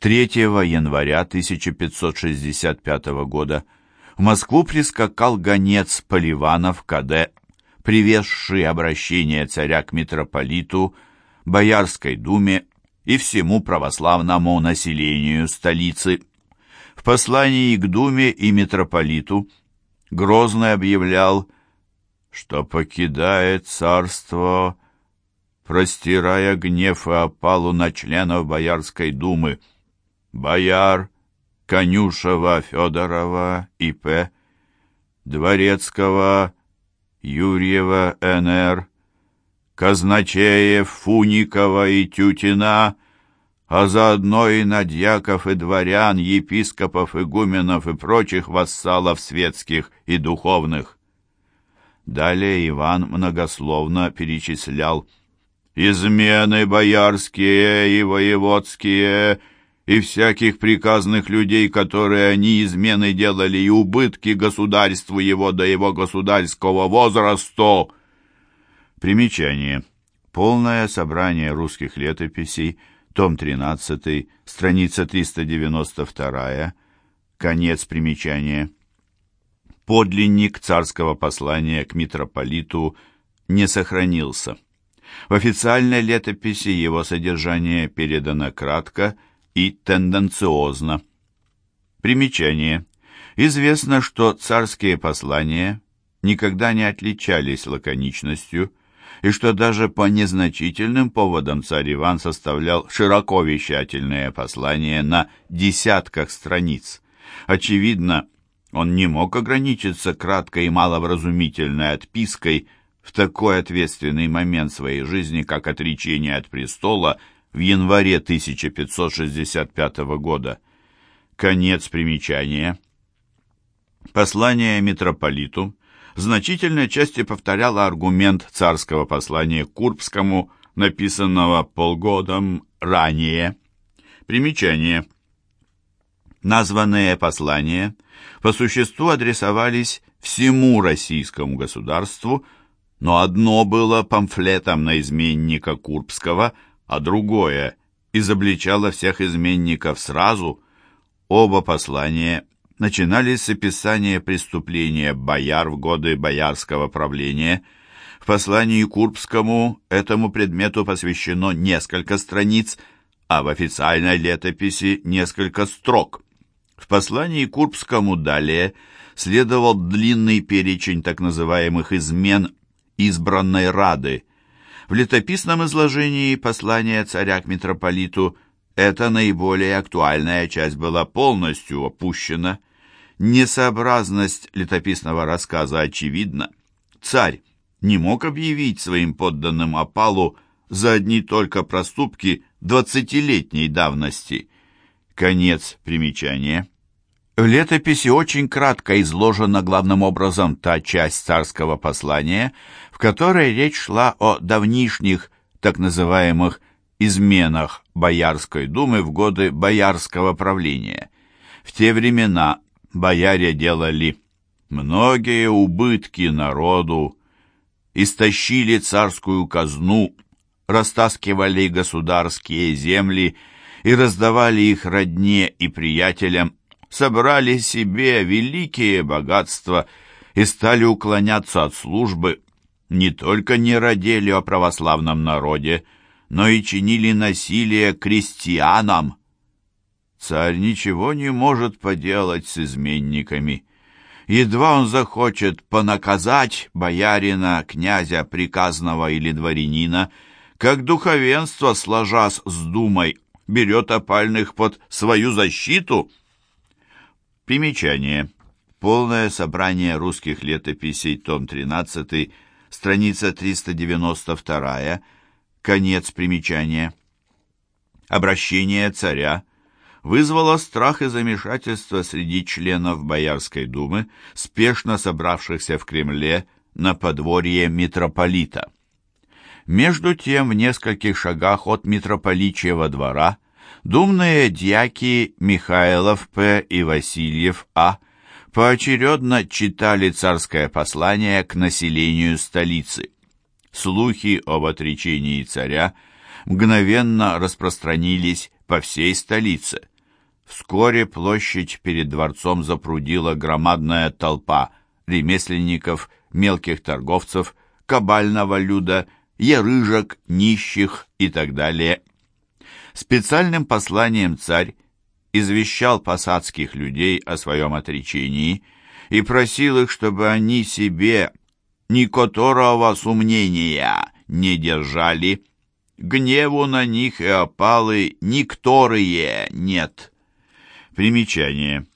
3 января 1565 года в Москву прискакал гонец Поливанов КД, привезший обращение царя к митрополиту, Боярской думе и всему православному населению столицы. В послании к думе и митрополиту Грозный объявлял, что покидает царство, простирая гнев и опалу на членов Боярской думы, бояр Конюшева Федорова И.П., Дворецкого Юрьева Н.Р., казначеев Фуникова и Тютина, а заодно и надьяков и дворян, епископов, игуменов и прочих вассалов светских и духовных. Далее Иван многословно перечислял «измены боярские и воеводские, и всяких приказных людей, которые они измены делали, и убытки государству его до его государского возраста». Примечание. Полное собрание русских летописей, том 13, страница 392, конец примечания. Подлинник царского послания к митрополиту не сохранился. В официальной летописи его содержание передано кратко и тенденциозно. Примечание. Известно, что царские послания никогда не отличались лаконичностью, и что даже по незначительным поводам царь Иван составлял широко вещательные послания на десятках страниц. Очевидно, он не мог ограничиться краткой и маловразумительной отпиской в такой ответственный момент своей жизни, как отречение от престола в январе 1565 года. Конец примечания. Послание митрополиту в значительной части повторяло аргумент царского послания Курбскому, написанного полгодом ранее. Примечание. Названные послания по существу адресовались всему российскому государству, но одно было памфлетом на изменника Курбского, а другое изобличало всех изменников сразу. Оба послания начинались с описания преступления бояр в годы боярского правления. В послании Курбскому этому предмету посвящено несколько страниц, а в официальной летописи несколько строк. В послании Курбскому далее следовал длинный перечень так называемых измен избранной Рады. В летописном изложении послания царя к митрополиту эта наиболее актуальная часть была полностью опущена – Несообразность летописного рассказа очевидна. Царь не мог объявить своим подданным опалу за одни только проступки двадцатилетней давности. Конец примечания. В летописи очень кратко изложена главным образом та часть царского послания, в которой речь шла о давнишних, так называемых, изменах Боярской думы в годы боярского правления. В те времена бояре делали многие убытки народу, истощили царскую казну, растаскивали государские земли и раздавали их родне и приятелям, собрали себе великие богатства и стали уклоняться от службы, не только не родили о православном народе, но и чинили насилие крестьянам, Царь ничего не может поделать с изменниками. Едва он захочет понаказать боярина, князя, приказного или дворянина, как духовенство, сложась с думой, берет опальных под свою защиту. Примечание. Полное собрание русских летописей, том 13, страница 392, конец примечания. Обращение царя вызвало страх и замешательство среди членов Боярской думы, спешно собравшихся в Кремле на подворье митрополита. Между тем, в нескольких шагах от митрополичьего двора думные дьяки Михайлов П. и Васильев А. поочередно читали царское послание к населению столицы. Слухи об отречении царя мгновенно распространились по всей столице. Вскоре площадь перед дворцом запрудила громадная толпа ремесленников, мелких торговцев, кабального люда, ярыжек, нищих и так далее. Специальным посланием царь извещал посадских людей о своем отречении и просил их, чтобы они себе ни которого сумнения не держали. Гневу на них и опалы никторые нет. Примечание.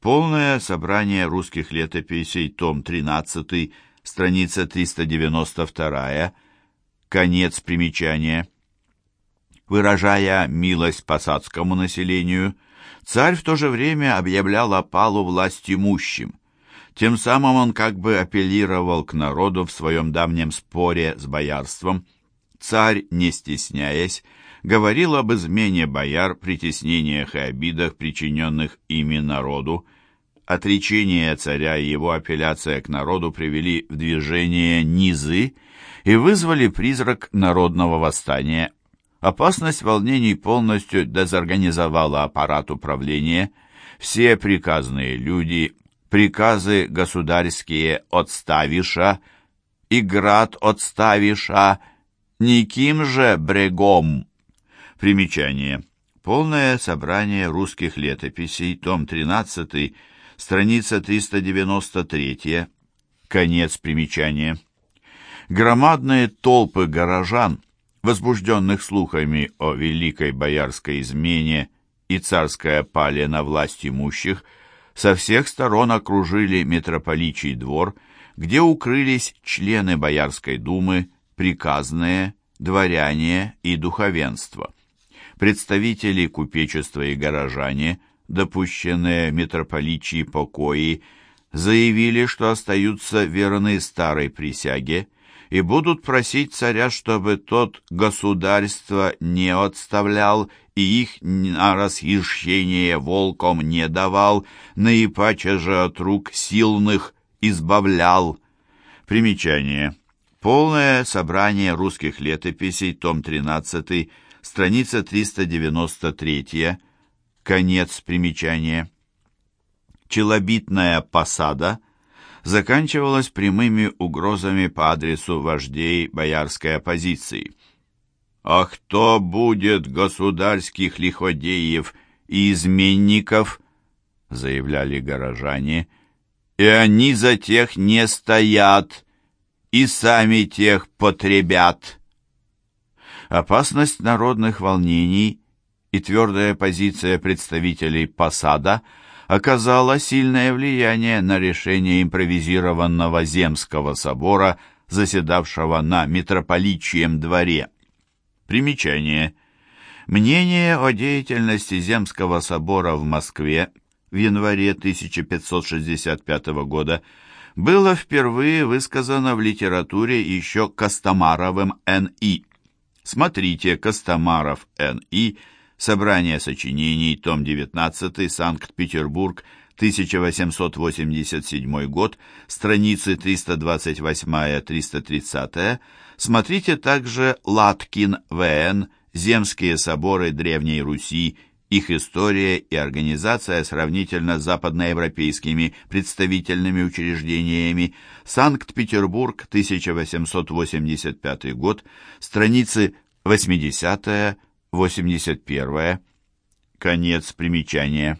Полное собрание русских летописей, том 13, страница 392, конец примечания. Выражая милость посадскому населению, царь в то же время объявлял опалу власть имущим. Тем самым он как бы апеллировал к народу в своем давнем споре с боярством. Царь, не стесняясь, говорил об измене бояр, притеснениях и обидах, причиненных ими народу. Отречение царя и его апелляция к народу привели в движение низы и вызвали призрак народного восстания. Опасность волнений полностью дезорганизовала аппарат управления. Все приказные люди, приказы государские отставиша, и град отставиша, никим же брегом. Примечание. Полное собрание русских летописей, том 13, страница 393, конец примечания. Громадные толпы горожан, возбужденных слухами о великой боярской измене и царской опале на власть имущих, со всех сторон окружили митрополичий двор, где укрылись члены Боярской думы, приказные, дворяне и духовенство. Представители купечества и горожане, допущенные митрополичьи покои, заявили, что остаются верны старой присяге и будут просить царя, чтобы тот государство не отставлял и их на расхищение волком не давал, наипаче же от рук силных избавлял. Примечание. Полное собрание русских летописей, том 13, страница 393, конец примечания. Челобитная посада заканчивалась прямыми угрозами по адресу вождей боярской оппозиции. «А кто будет государских лиходеев и изменников?» — заявляли горожане. «И они за тех не стоят, и сами тех потребят». Опасность народных волнений и твердая позиция представителей посада оказала сильное влияние на решение импровизированного Земского собора, заседавшего на митрополичьем дворе. Примечание. Мнение о деятельности Земского собора в Москве в январе 1565 года было впервые высказано в литературе еще Костомаровым Н.И. Смотрите Костомаров Н.И. Собрание сочинений, том 19, Санкт-Петербург, 1887 год, страницы 328-330, смотрите также Латкин В.Н., Земские соборы Древней Руси, их история и организация сравнительно с западноевропейскими представительными учреждениями, Санкт-Петербург, 1885 год, страницы 80-81, конец примечания.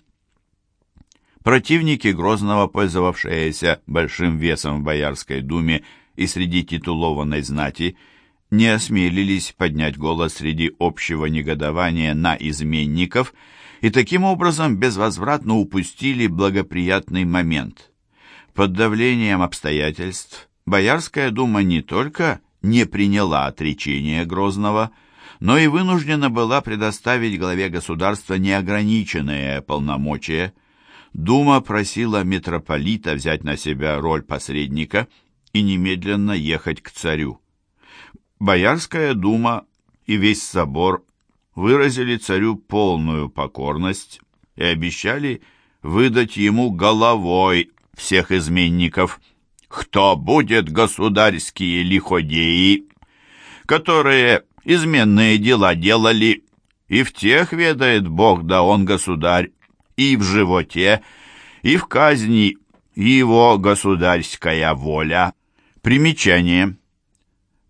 Противники Грозного, пользовавшиеся большим весом в Боярской думе и среди титулованной знати, не осмелились поднять голос среди общего негодования на изменников и таким образом безвозвратно упустили благоприятный момент. Под давлением обстоятельств Боярская дума не только не приняла отречение Грозного, но и вынуждена была предоставить главе государства неограниченные полномочия – Дума просила митрополита взять на себя роль посредника и немедленно ехать к царю. Боярская дума и весь собор выразили царю полную покорность и обещали выдать ему головой всех изменников. Кто будет государские лиходеи, которые изменные дела делали и в тех ведает Бог, да он государь, и в животе, и в казни его государская воля. Примечание.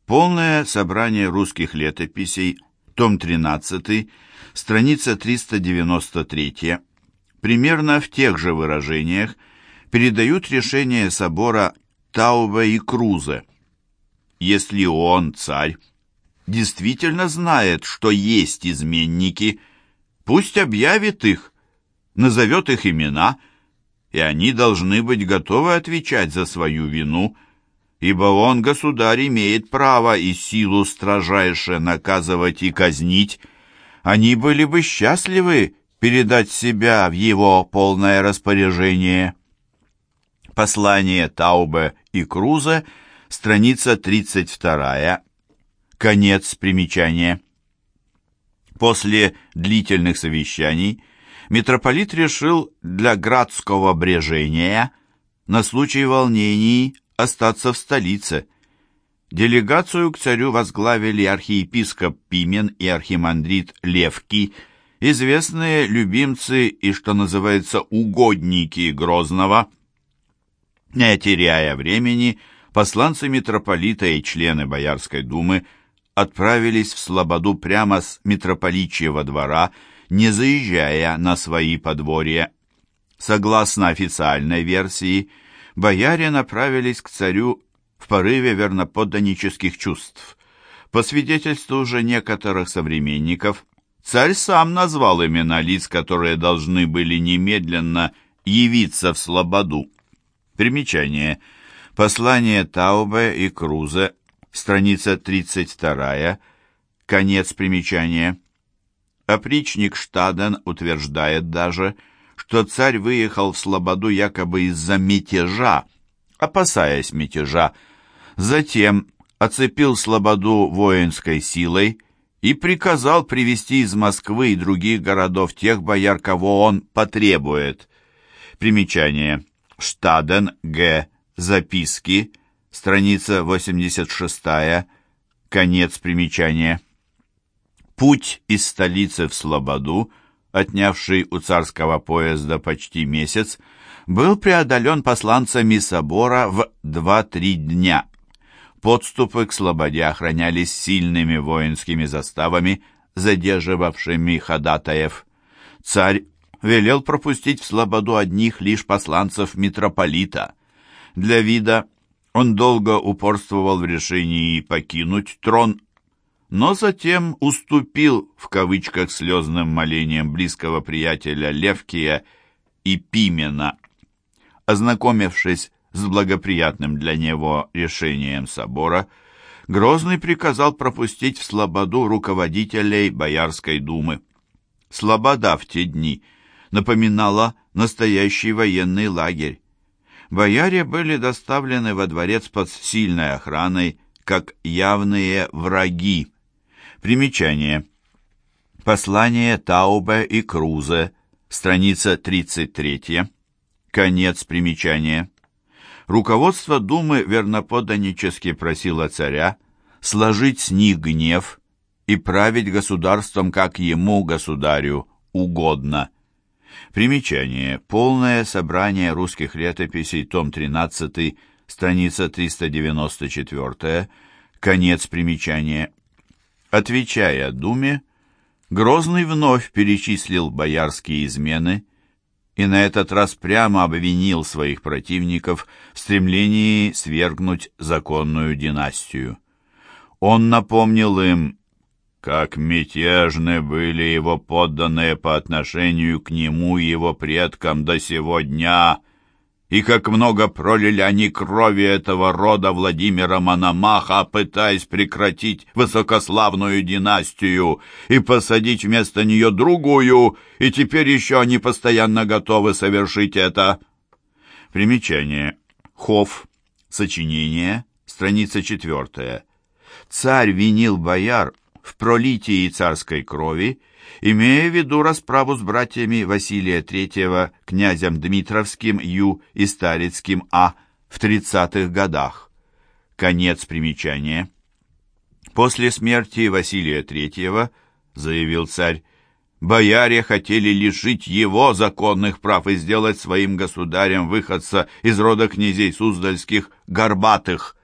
Полное собрание русских летописей, том 13, страница 393, примерно в тех же выражениях, передают решение собора Тауба и Крузе. Если он, царь, действительно знает, что есть изменники, пусть объявит их, назовет их имена, и они должны быть готовы отвечать за свою вину, ибо он, государь, имеет право и силу строжайше наказывать и казнить. Они были бы счастливы передать себя в его полное распоряжение. Послание Таубе и Крузе, страница 32, конец примечания. После длительных совещаний митрополит решил для градского брежения на случай волнений остаться в столице. Делегацию к царю возглавили архиепископ Пимен и архимандрит Левкий, известные любимцы и, что называется, угодники Грозного. Не теряя времени, посланцы митрополита и члены Боярской думы отправились в Слободу прямо с митрополичьего двора, не заезжая на свои подворья. Согласно официальной версии, бояре направились к царю в порыве верноподданнических чувств. По свидетельству уже некоторых современников, царь сам назвал имена лиц, которые должны были немедленно явиться в Слободу. Примечание. Послание Таубе и Крузе, страница 32, конец примечания. Опричник Штаден утверждает даже, что царь выехал в Слободу якобы из-за мятежа, опасаясь мятежа, затем оцепил Слободу воинской силой и приказал привести из Москвы и других городов тех бояр, кого он потребует. Примечание. Штаден Г. Записки. Страница 86. Конец примечания. Путь из столицы в Слободу, отнявший у царского поезда почти месяц, был преодолен посланцами собора в 2-3 дня. Подступы к Слободе охранялись сильными воинскими заставами, задерживавшими ходатаев. Царь велел пропустить в Слободу одних лишь посланцев митрополита. Для вида он долго упорствовал в решении покинуть трон, но затем уступил в кавычках слезным молениям близкого приятеля Левкия и Пимена. Ознакомившись с благоприятным для него решением собора, Грозный приказал пропустить в Слободу руководителей Боярской думы. Слобода в те дни напоминала настоящий военный лагерь. Бояре были доставлены во дворец под сильной охраной, как явные враги. Примечание. Послание Таубе и Крузе, страница 33. Конец примечания. Руководство Думы верноподданнически просило царя сложить с них гнев и править государством, как ему, государю, угодно. Примечание. Полное собрание русских летописей, том 13, страница 394, конец примечания. Отвечая Думе, Грозный вновь перечислил боярские измены и на этот раз прямо обвинил своих противников в стремлении свергнуть законную династию. Он напомнил им, как мятежны были его подданные по отношению к нему и его предкам до сего дня, и как много пролили они крови этого рода Владимира Мономаха, пытаясь прекратить высокославную династию и посадить вместо нее другую, и теперь еще они постоянно готовы совершить это. Примечание. Хофф. Сочинение. Страница четвертая. Царь винил бояр в пролитии царской крови, имея в виду расправу с братьями Василия III, князем Дмитровским Ю и Старицким А в 30-х годах. Конец примечания. После смерти Василия III, заявил царь, Бояре хотели лишить его законных прав и сделать своим государем выходца из рода князей Суздальских Горбатых.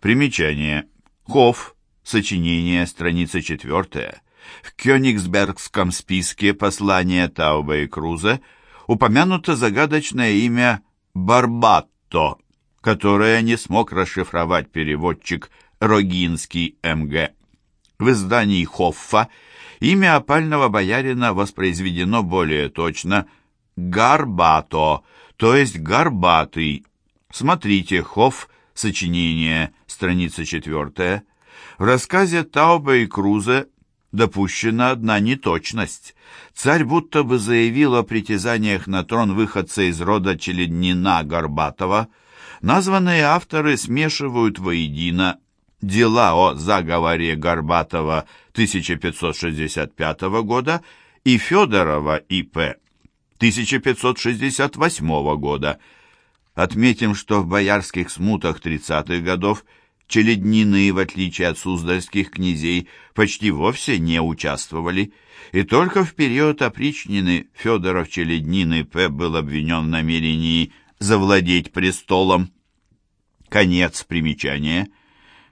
Примечание. Хофф. Сочинение. Страница четвертая. В Кёнигсбергском списке послания Тауба и Круза упомянуто загадочное имя Барбатто, которое не смог расшифровать переводчик Рогинский МГ. В издании Хоффа Имя опального боярина воспроизведено более точно «Гарбато», то есть «горбатый». Смотрите, Хофф, сочинение, страница четвертая. В рассказе Таубе и Крузе допущена одна неточность. Царь будто бы заявил о притязаниях на трон выходца из рода Челеднина Горбатова. Названные авторы смешивают воедино дела о заговоре Горбатова 1565 года и Федорова И.П. 1568 года. Отметим, что в боярских смутах 30-х годов Челеднины, в отличие от суздальских князей, почти вовсе не участвовали, и только в период опричнины Федоров Челеднины П. был обвинен в намерении завладеть престолом. Конец примечания –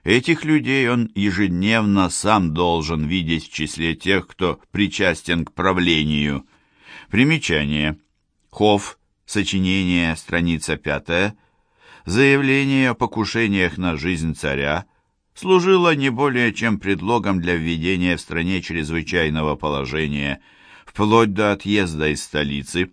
Этих людей он ежедневно сам должен видеть в числе тех, кто причастен к правлению. Примечание. Хофф, сочинение, страница пятая. Заявление о покушениях на жизнь царя служило не более чем предлогом для введения в стране чрезвычайного положения, вплоть до отъезда из столицы.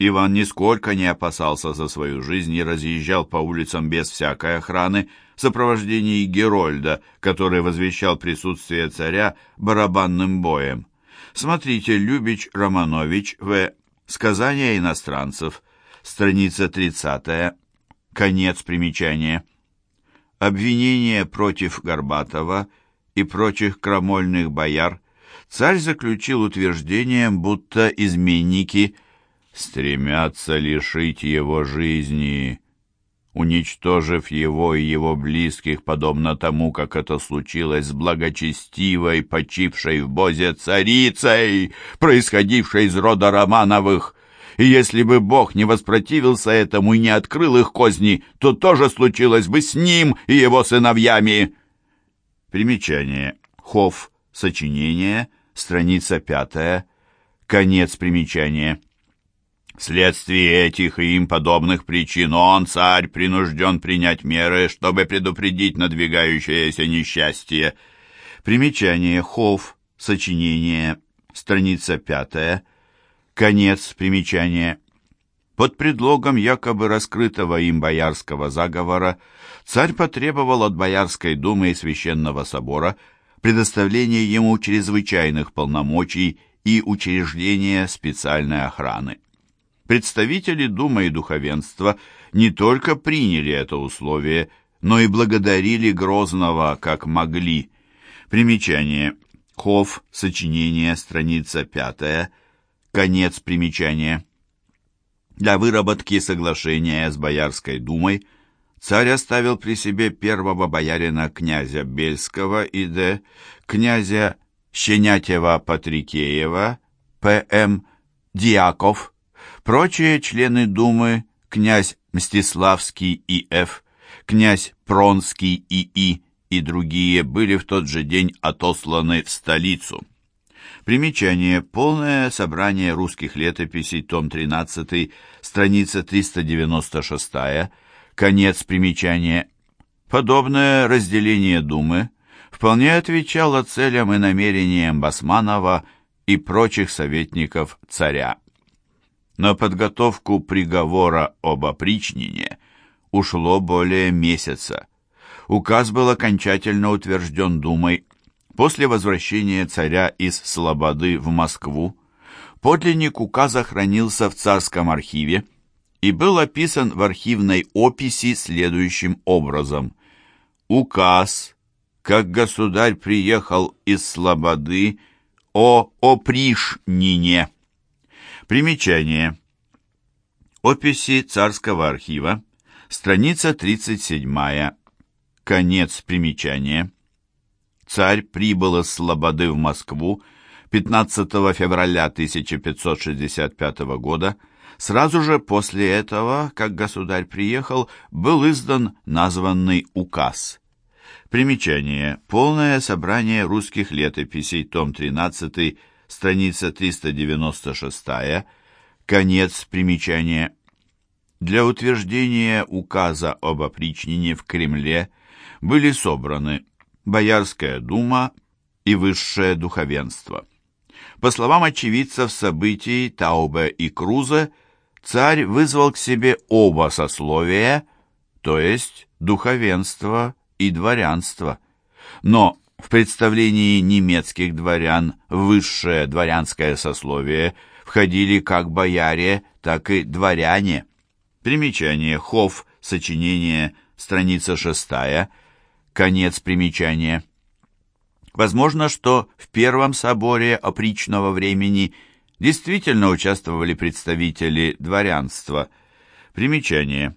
Иван нисколько не опасался за свою жизнь и разъезжал по улицам без всякой охраны, в сопровождении Герольда, который возвещал присутствие царя барабанным боем. Смотрите Любич Романович В. Сказания иностранцев. Страница 30. Конец примечания. Обвинение против Горбатова и прочих крамольных бояр царь заключил утверждением, будто изменники стремятся лишить его жизни уничтожив его и его близких, подобно тому, как это случилось с благочестивой, почившей в Бозе царицей, происходившей из рода Романовых. И если бы Бог не воспротивился этому и не открыл их козни, то тоже случилось бы с ним и его сыновьями. Примечание. Хофф. Сочинение. Страница пятая. Конец примечания. Вследствие этих и им подобных причин он, царь, принужден принять меры, чтобы предупредить надвигающееся несчастье. Примечание Хофф, сочинение, страница пятая, конец примечания. Под предлогом якобы раскрытого им боярского заговора царь потребовал от Боярской думы и Священного собора предоставления ему чрезвычайных полномочий и учреждения специальной охраны. Представители Думы и духовенства не только приняли это условие, но и благодарили Грозного как могли. Примечание. Хофф, сочинение, страница пятая, конец примечания. Для выработки соглашения с Боярской думой царь оставил при себе первого боярина князя Бельского и д. князя Щенятева-Патрикеева, П.М. Дьяков, Прочие члены Думы, князь Мстиславский И.Ф., князь Пронский И.И. и другие были в тот же день отосланы в столицу. Примечание. Полное собрание русских летописей, том 13, страница 396, конец примечания. Подобное разделение Думы вполне отвечало целям и намерениям Басманова и прочих советников царя. На подготовку приговора об опричнине ушло более месяца. Указ был окончательно утвержден Думой после возвращения царя из Слободы в Москву. Подлинник указа хранился в царском архиве и был описан в архивной описи следующим образом. Указ, как государь приехал из Слободы о опришнине. Примечание. Описи царского архива. Страница 37. Конец примечания. Царь прибыл из Слободы в Москву 15 февраля 1565 года, сразу же после этого, как государь приехал, был издан названный указ. Примечание. Полное собрание русских летописей, том 13, страница 396, конец примечания. Для утверждения указа об опричнине в Кремле были собраны Боярская дума и высшее духовенство. По словам очевидцев событий Таубе и Крузе, царь вызвал к себе оба сословия, то есть духовенство и дворянство. Но в представлении немецких дворян высшее дворянское сословие входили как бояре, так и дворяне. Примечание. Хофф. Сочинение. Страница шестая. Конец примечания. Возможно, что в Первом соборе опричного времени действительно участвовали представители дворянства. Примечание.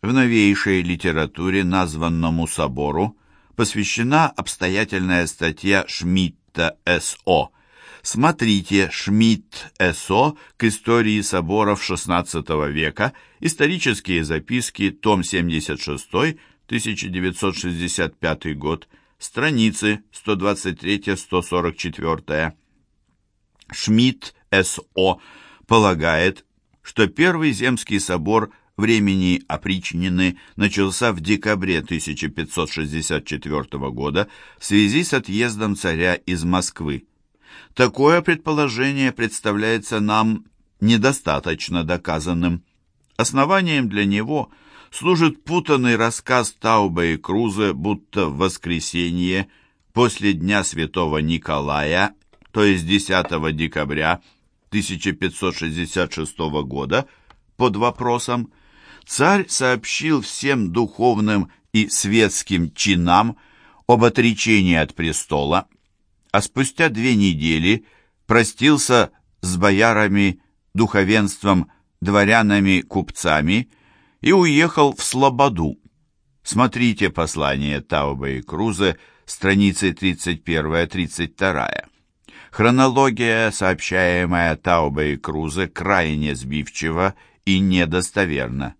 В новейшей литературе названному собору посвящена обстоятельная статья Шмидта С.О., Смотрите Шмидт Эсо к истории соборов XVI века, исторические записки, том 76, 1965 год, страницы 123-144. Шмидт С.О. полагает, что Первый Земский собор времени опричнины начался в декабре 1564 года в связи с отъездом царя из Москвы. Такое предположение представляется нам недостаточно доказанным. Основанием для него служит путанный рассказ Тауба и Крузе, будто в воскресенье после Дня Святого Николая, то есть 10 декабря 1566 года, под вопросом царь сообщил всем духовным и светским чинам об отречении от престола, а спустя две недели простился с боярами, духовенством, дворянами, купцами и уехал в Слободу. Смотрите послание Тауба и Крузе, страницы 31-32. Хронология, сообщаемая Тауба и Крузе, крайне сбивчива и недостоверна.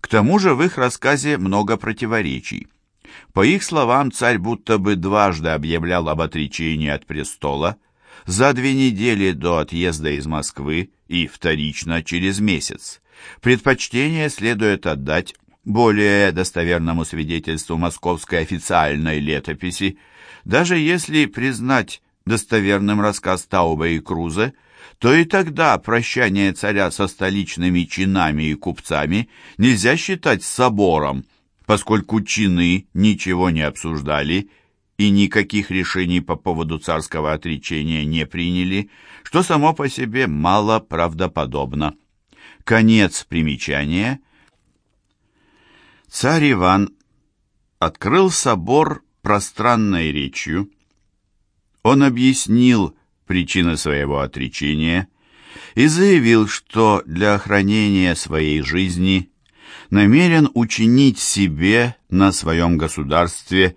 К тому же в их рассказе много противоречий. По их словам, царь будто бы дважды объявлял об отречении от престола, за две недели до отъезда из Москвы и вторично через месяц. Предпочтение следует отдать более достоверному свидетельству московской официальной летописи, даже если признать достоверным рассказ Тауба и Крузе, то и тогда прощание царя со столичными чинами и купцами нельзя считать собором, поскольку чины ничего не обсуждали и никаких решений по поводу царского отречения не приняли, что само по себе мало правдоподобно. Конец примечания. Царь Иван открыл собор пространной речью. Он объяснил причины своего отречения и заявил, что для охранения своей жизни намерен учинить себе на своем государстве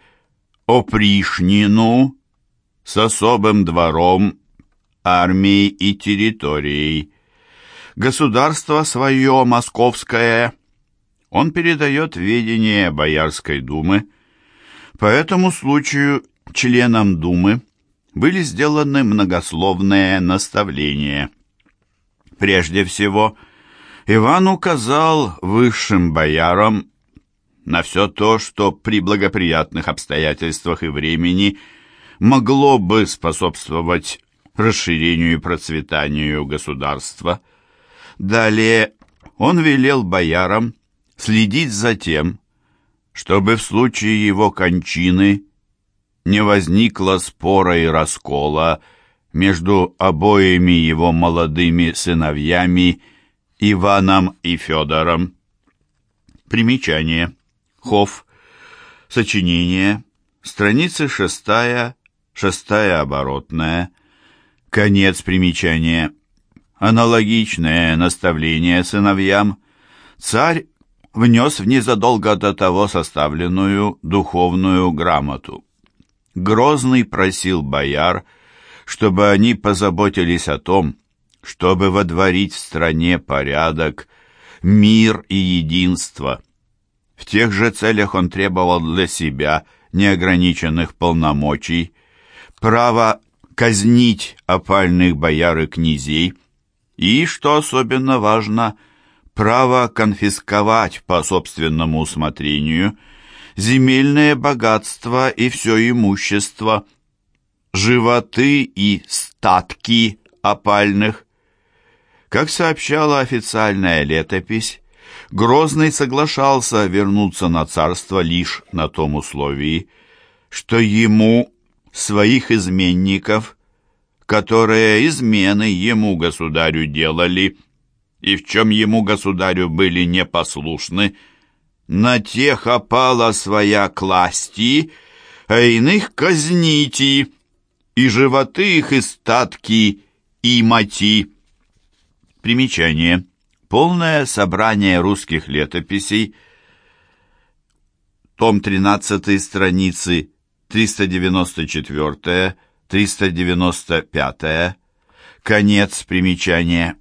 опришнину с особым двором, армией и территорией. Государство свое московское он передает ведение Боярской думы. По этому случаю членам думы были сделаны многословные наставления. Прежде всего, Иван указал высшим боярам на все то, что при благоприятных обстоятельствах и времени могло бы способствовать расширению и процветанию государства. Далее он велел боярам следить за тем, чтобы в случае его кончины не возникло спора и раскола между обоими его молодыми сыновьями Иваном и Федором. Примечание. Хофф. Сочинение. Страница шестая, шестая оборотная. Конец примечания. Аналогичное наставление сыновьям царь внес в незадолго до того составленную духовную грамоту. Грозный просил бояр, чтобы они позаботились о том, чтобы водворить в стране порядок, мир и единство. В тех же целях он требовал для себя неограниченных полномочий, право казнить опальных бояр и князей и, что особенно важно, право конфисковать по собственному усмотрению земельное богатство и все имущество, животы и статки опальных. Как сообщала официальная летопись, Грозный соглашался вернуться на царство лишь на том условии, что ему своих изменников, которые измены ему, государю, делали, и в чем ему, государю, были непослушны, на тех опала своя класти, а иных казните, и животы их и статки, и мати. Примечание. Полное собрание русских летописей, том 13 страницы 394, 395, конец примечания.